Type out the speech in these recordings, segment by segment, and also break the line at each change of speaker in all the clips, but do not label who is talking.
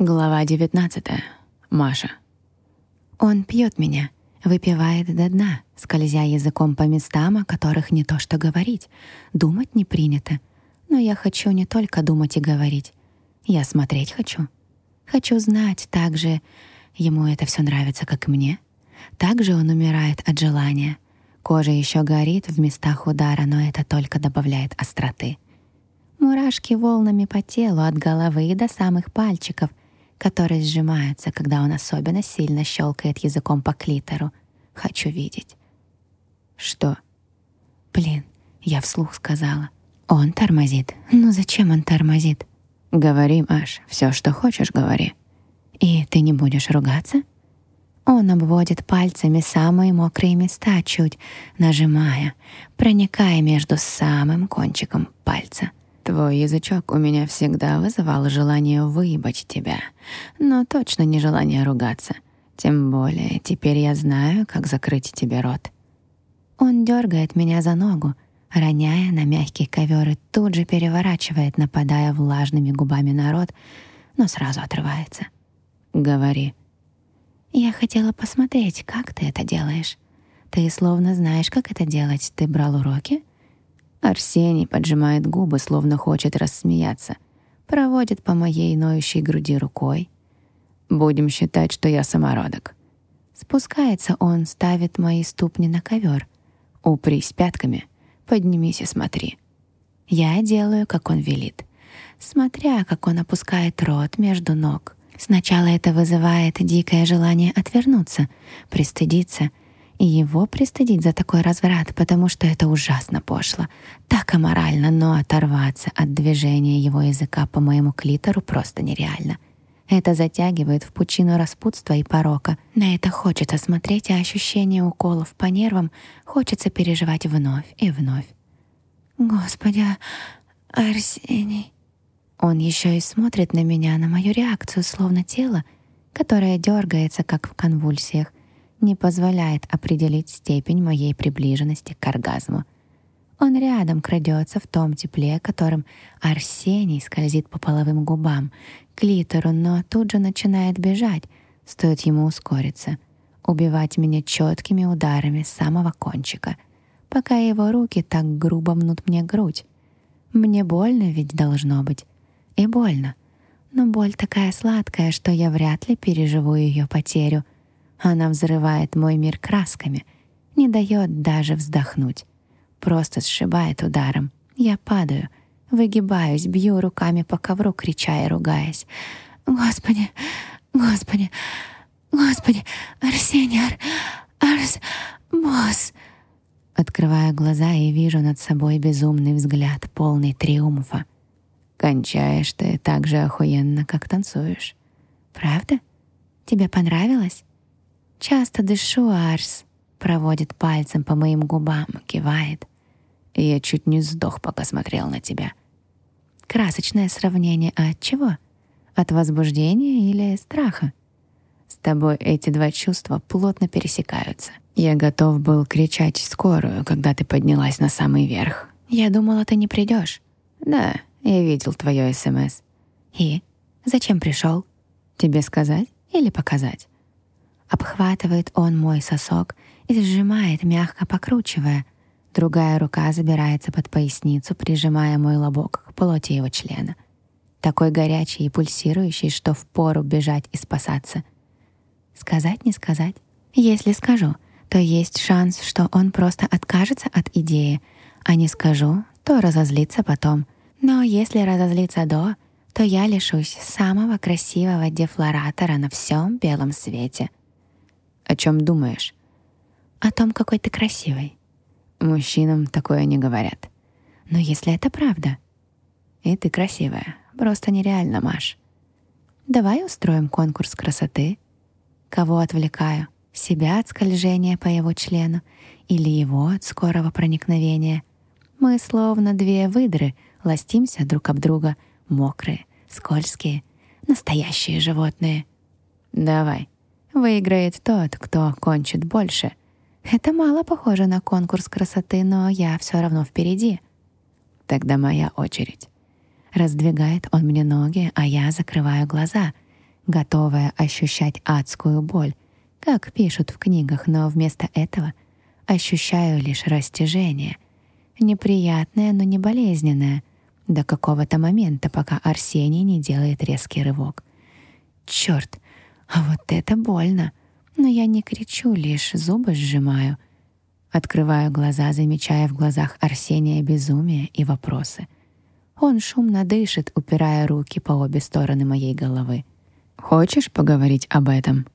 Глава 19. Маша. Он пьет меня, выпивает до дна, скользя языком по местам, о которых не то что говорить. Думать не принято. Но я хочу не только думать и говорить. Я смотреть хочу. Хочу знать, так же ему это все нравится, как мне. Также он умирает от желания. Кожа еще горит в местах удара, но это только добавляет остроты. Мурашки волнами по телу от головы до самых пальчиков — которые сжимаются, когда он особенно сильно щелкает языком по клитору. Хочу видеть. Что? Блин, я вслух сказала. Он тормозит. Ну зачем он тормозит? Говори, Маш, все, что хочешь, говори. И ты не будешь ругаться? Он обводит пальцами самые мокрые места, чуть нажимая, проникая между самым кончиком пальца. Твой язычок у меня всегда вызывал желание выебать тебя, но точно не желание ругаться. Тем более теперь я знаю, как закрыть тебе рот. Он дергает меня за ногу, роняя на мягкий ковер и тут же переворачивает, нападая влажными губами на рот, но сразу отрывается. «Говори». «Я хотела посмотреть, как ты это делаешь. Ты словно знаешь, как это делать. Ты брал уроки?» Арсений поджимает губы, словно хочет рассмеяться. Проводит по моей ноющей груди рукой. Будем считать, что я самородок. Спускается он, ставит мои ступни на ковер. Упрись пятками, поднимись и смотри. Я делаю, как он велит. Смотря, как он опускает рот между ног. Сначала это вызывает дикое желание отвернуться, пристыдиться — и его пристыдить за такой разврат, потому что это ужасно пошло, так аморально, но оторваться от движения его языка по моему клитору просто нереально. Это затягивает в пучину распутства и порока. На это хочется смотреть, а ощущение уколов по нервам хочется переживать вновь и вновь. «Господи, Арсений...» Он еще и смотрит на меня, на мою реакцию, словно тело, которое дергается, как в конвульсиях, не позволяет определить степень моей приближенности к оргазму. Он рядом крадется в том тепле, которым Арсений скользит по половым губам, клитору, но тут же начинает бежать, стоит ему ускориться, убивать меня четкими ударами с самого кончика, пока его руки так грубо мнут мне грудь. Мне больно ведь должно быть. И больно. Но боль такая сладкая, что я вряд ли переживу ее потерю — она взрывает мой мир красками, не дает даже вздохнуть. Просто сшибает ударом. Я падаю, выгибаюсь, бью руками по ковру, крича и ругаясь. «Господи! Господи! Господи! Арсений! Ар... Арс... Босс!» Открываю глаза и вижу над собой безумный взгляд, полный триумфа. «Кончаешь ты так же охуенно, как танцуешь. Правда? Тебе понравилось?» Часто дышу, Арс. Проводит пальцем по моим губам, кивает. Я чуть не сдох, пока смотрел на тебя. Красочное сравнение, а от чего? От возбуждения или страха? С тобой эти два чувства плотно пересекаются. Я готов был кричать скорую, когда ты поднялась на самый верх. Я думала, ты не придешь. Да, я видел твое СМС. И? Зачем пришел? Тебе сказать или показать? Обхватывает он мой сосок и сжимает, мягко покручивая. Другая рука забирается под поясницу, прижимая мой лобок к плоти его члена. Такой горячий и пульсирующий, что впору бежать и спасаться. Сказать, не сказать? Если скажу, то есть шанс, что он просто откажется от идеи, а не скажу, то разозлится потом. Но если разозлиться до, то я лишусь самого красивого дефлоратора на всем белом свете — о чем думаешь? О том, какой ты красивый. Мужчинам такое не говорят. Но если это правда, и ты красивая, просто нереально, Маш. Давай устроим конкурс красоты. Кого отвлекаю? Себя от скольжения по его члену или его от скорого проникновения? Мы словно две выдры ластимся друг об друга, мокрые, скользкие, настоящие животные. Давай. Выиграет тот, кто кончит больше. Это мало похоже на конкурс красоты, но я все равно впереди. Тогда моя очередь. Раздвигает он мне ноги, а я закрываю глаза, готовая ощущать адскую боль, как пишут в книгах, но вместо этого ощущаю лишь растяжение, неприятное, но не болезненное, до какого-то момента, пока Арсений не делает резкий рывок. Черт, а вот это больно! Но я не кричу, лишь зубы сжимаю. Открываю глаза, замечая в глазах Арсения безумие и вопросы. Он шумно дышит, упирая руки по обе стороны моей головы. «Хочешь поговорить об этом?»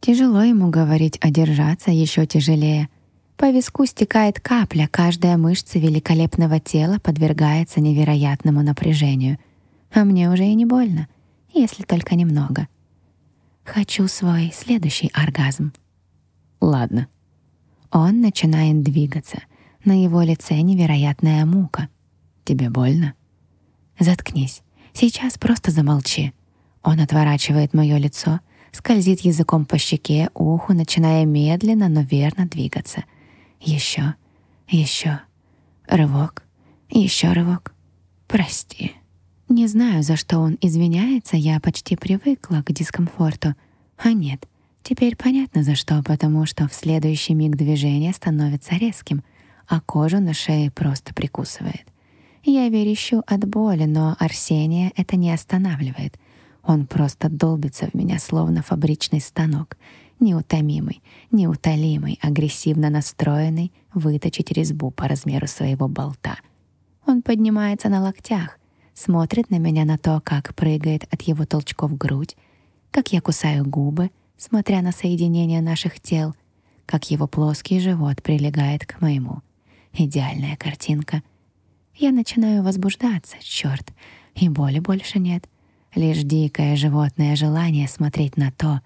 Тяжело ему говорить, а держаться еще тяжелее. По виску стекает капля, каждая мышца великолепного тела подвергается невероятному напряжению. А мне уже и не больно, если только немного. Хочу свой следующий оргазм. Ладно. Он начинает двигаться. На его лице невероятная мука. Тебе больно? Заткнись. Сейчас просто замолчи. Он отворачивает мое лицо, скользит языком по щеке, уху, начиная медленно, но верно двигаться. Еще, еще. Рывок, еще рывок. Прости. Не знаю, за что он извиняется, я почти привыкла к дискомфорту. А нет, теперь понятно за что, потому что в следующий миг движение становится резким, а кожу на шее просто прикусывает. Я верещу от боли, но Арсения это не останавливает. Он просто долбится в меня, словно фабричный станок, неутомимый, неутолимый, агрессивно настроенный выточить резьбу по размеру своего болта. Он поднимается на локтях, смотрит на меня на то, как прыгает от его толчков грудь, как я кусаю губы, смотря на соединение наших тел, как его плоский живот прилегает к моему. Идеальная картинка. Я начинаю возбуждаться, черт, и боли больше нет. Лишь дикое животное желание смотреть на то,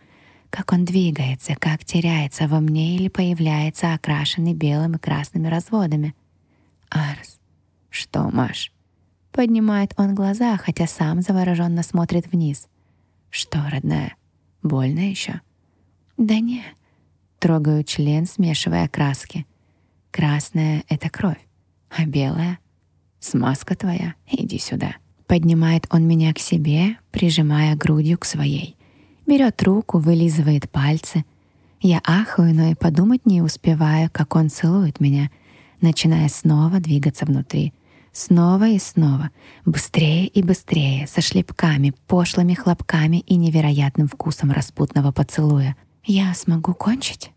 как он двигается, как теряется во мне или появляется окрашенный белым и красными разводами. Арс. Что, Маш? Поднимает он глаза, хотя сам завороженно смотрит вниз. Что, родная, больно еще? Да не. Трогаю член, смешивая краски. Красная — это кровь, а белая — смазка твоя. Иди сюда. Поднимает он меня к себе, прижимая грудью к своей. Берет руку, вылизывает пальцы. Я ахаю, но и подумать не успеваю, как он целует меня, начиная снова двигаться внутри. Снова и снова, быстрее и быстрее, со шлепками, пошлыми хлопками и невероятным вкусом распутного поцелуя. Я смогу кончить?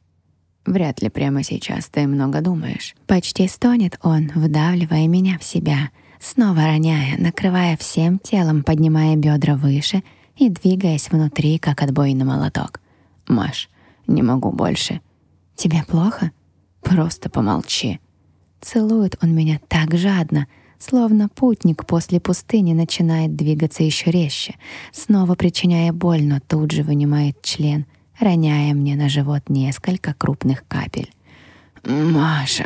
Вряд ли прямо сейчас ты много думаешь. Почти стонет он, вдавливая меня в себя, снова роняя, накрывая всем телом, поднимая бедра выше и двигаясь внутри, как отбойный молоток. «Маш, не могу больше». «Тебе плохо?» «Просто помолчи». Целует он меня так жадно, Словно путник после пустыни начинает двигаться еще резче, снова причиняя боль, но тут же вынимает член, роняя мне на живот несколько крупных капель. «Маша...»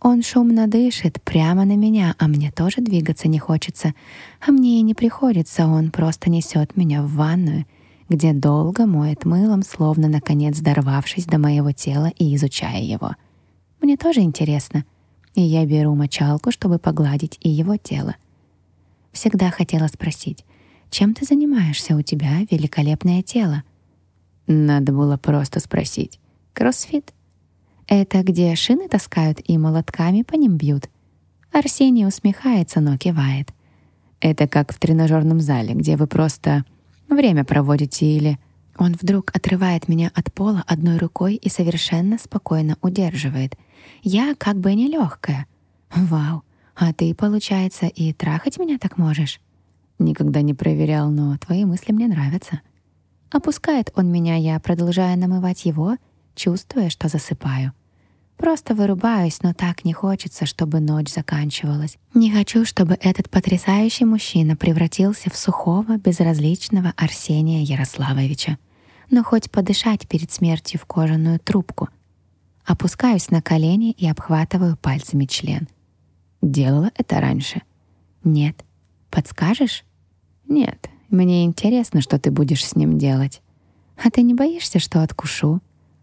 Он шумно дышит прямо на меня, а мне тоже двигаться не хочется. А мне и не приходится, он просто несет меня в ванную, где долго моет мылом, словно наконец дорвавшись до моего тела и изучая его. Мне тоже интересно — и я беру мочалку, чтобы погладить и его тело. Всегда хотела спросить, чем ты занимаешься, у тебя великолепное тело? Надо было просто спросить. Кроссфит? Это где шины таскают и молотками по ним бьют? Арсений усмехается, но кивает. Это как в тренажерном зале, где вы просто время проводите или... Он вдруг отрывает меня от пола одной рукой и совершенно спокойно удерживает — я как бы нелегкая. Вау, а ты, получается, и трахать меня так можешь? Никогда не проверял, но твои мысли мне нравятся. Опускает он меня, я продолжаю намывать его, чувствуя, что засыпаю. Просто вырубаюсь, но так не хочется, чтобы ночь заканчивалась. Не хочу, чтобы этот потрясающий мужчина превратился в сухого, безразличного Арсения Ярославовича. Но хоть подышать перед смертью в кожаную трубку — Опускаюсь на колени и обхватываю пальцами член. Делала это раньше? Нет. Подскажешь? Нет. Мне интересно, что ты будешь с ним делать. А ты не боишься, что откушу?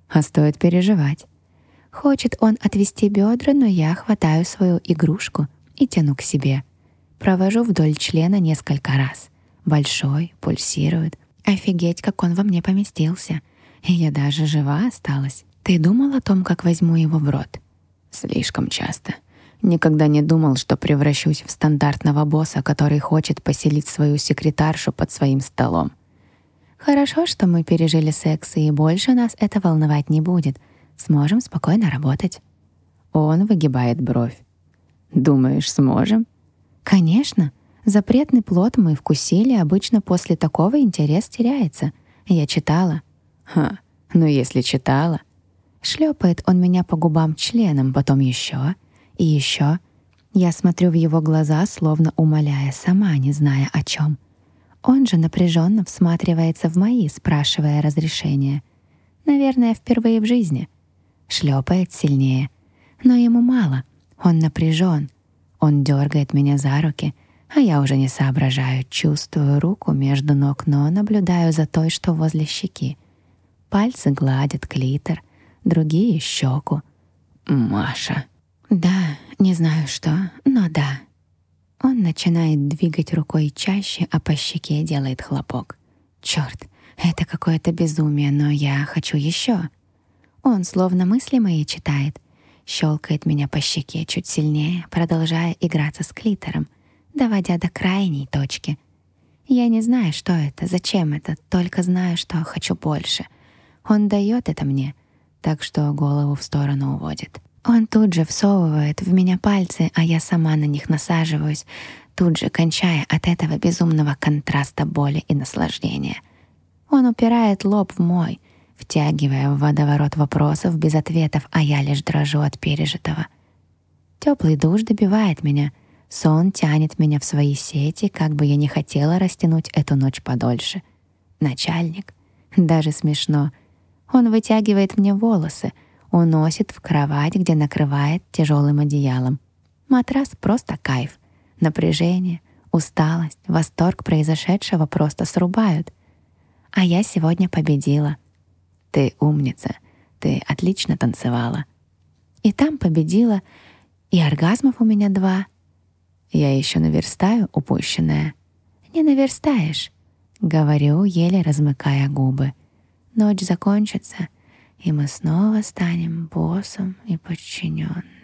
А стоит переживать. Хочет он отвести бедра, но я хватаю свою игрушку и тяну к себе. Провожу вдоль члена несколько раз. Большой, пульсирует. Офигеть, как он во мне поместился. И я даже жива осталась. Ты думал о том, как возьму его в рот?
Слишком часто. Никогда не думал, что превращусь в стандартного босса, который хочет поселить свою секретаршу под своим столом.
Хорошо, что мы пережили секс, и больше нас это волновать не будет. Сможем спокойно работать.
Он выгибает бровь. Думаешь, сможем?
Конечно. Запретный плод мы вкусили, обычно после такого интерес теряется. Я читала.
Ха, ну если читала.
Шлепает он меня по губам членом, потом еще и еще. Я смотрю в его глаза, словно умоляя, сама не зная о чем. Он же напряженно всматривается в мои, спрашивая разрешения. Наверное, впервые в жизни. Шлепает сильнее. Но ему мало. Он напряжен. Он дергает меня за руки, а я уже не соображаю, чувствую руку между ног, но наблюдаю за той, что возле щеки. Пальцы гладят клитор, другие — щеку.
«Маша!»
«Да, не знаю что, но да». Он начинает двигать рукой чаще, а по щеке делает хлопок. Черт, это какое-то безумие, но я хочу еще. Он словно мысли мои читает, щелкает меня по щеке чуть сильнее, продолжая играться с клитором, доводя до крайней точки. Я не знаю, что это, зачем это, только знаю, что хочу больше. Он дает это мне, так что голову в сторону уводит. Он тут же всовывает в меня пальцы, а я сама на них насаживаюсь, тут же кончая от этого безумного контраста боли и наслаждения. Он упирает лоб в мой, втягивая в водоворот вопросов без ответов, а я лишь дрожу от пережитого. Теплый душ добивает меня, сон тянет меня в свои сети, как бы я не хотела растянуть эту ночь подольше. Начальник. Даже смешно. Он вытягивает мне волосы — уносит в кровать, где накрывает тяжелым одеялом. Матрас просто кайф. Напряжение, усталость, восторг произошедшего просто срубают. А я сегодня победила. Ты умница, ты отлично танцевала. И там победила, и оргазмов у меня два. Я еще наверстаю упущенное. Не наверстаешь, говорю, еле размыкая губы. Ночь закончится — и мы снова станем боссом и подчиненным.